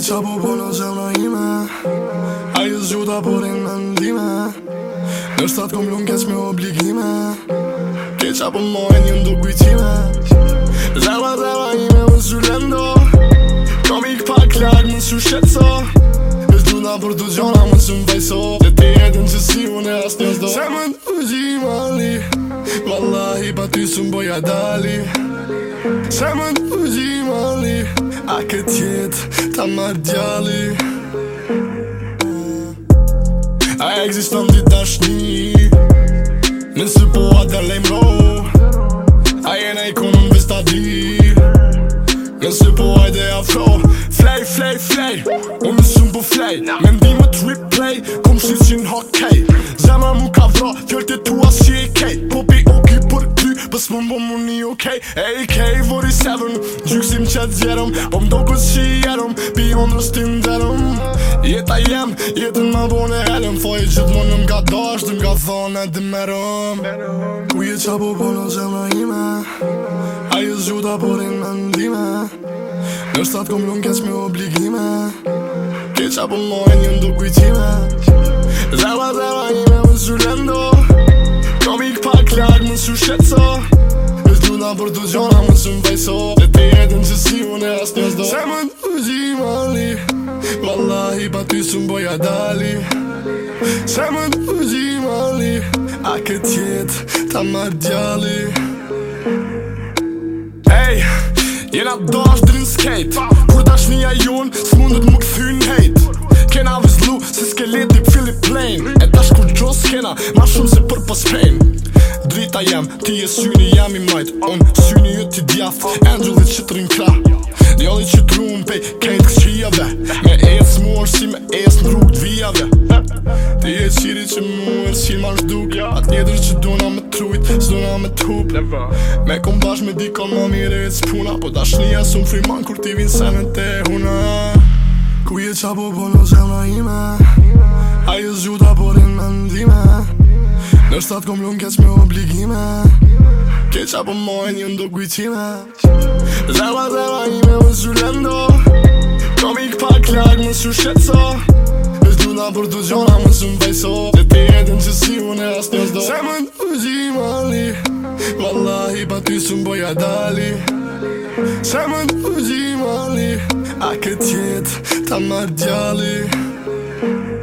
qa po pola gjevna ime A i zgjuta por e në ndime Në shtatë kom lunë keq me obligime Ke qa po më e një ndu kujtime Zerba zerba ime më zhullendo Kom i këpa klak më që shetëso Në shdu nga për du gjona më që më vejso Dhe te jetin që si më në asë njëzdo Se më në u gjima li Wallahi pa ty së mboja dali Se më në u gjima A këtë jetë ta marr djali A existon di dashni Nëse po atë dhe lejmë ro A jene i kunën vë stadi Nëse po ajde afro Flej, flej, flej Unë nësëm po flej Me ndi më të replay Kom shi qin hokej mu ka vro Fjollë të tua si e kej Popi Mos më bom më një okej AK-47 Gjyksim që të djerëm Po më doko që i jerëm Pi hondrës ti më derëm Jeta jem, jetën më bone helëm Foj gjithë më nëm ka dasht Nëm ka thonë e dë merëm Ku je qa po polo që më ime A i zhuta porin me ndime Nështat kom lën keq me obligime Ke qa po mojnë jëndu kujtime Zerba zerba ime më zhullendo Komik pak lak më su shetëso Ma për të gjona më të shumë fejso Dhe të jetën që si më në asë të zdo Se më në të gjimali Wallahi pa ty shumë boja dali Se më në të gjimali A këtë jetë ta marë djali Ej, hey, jena do është drin skate Kur ta shnija junë, së mundët më këthyn hate Kena vizlu, se skeleti Philip plane E tash kur gjosë kena ma shumë se për pas pain drita jem Ti e syni jem i majt Unë syni ju ti djaf Angelit që të rinë kra Djallit që të rrumë pej kejt kësqiave Me esë muar si me esë në rrugë të vijave Ti e qiri që muar si ma është duke Atë njëtër që duna me trujt Zduna me tup Me kom bashkë me dikon ma mire e cpuna Po t'a su s'un friman kur ti vinë senet të huna Ku je qa po bolo zemra ime A ju zhuta porin me ndime është atë komlun keq me obligime Keq apo mojnë ju ndo kujtime Zera zera i me më zhulendo Komik pak lak më su shetso është duna për du gjona më su më Dhe te jetin që si unë e asë një zdo Se më në u gjimali Wallahi pa ty su më dali Se më në u gjimali A këtë jetë ta marë djali Se më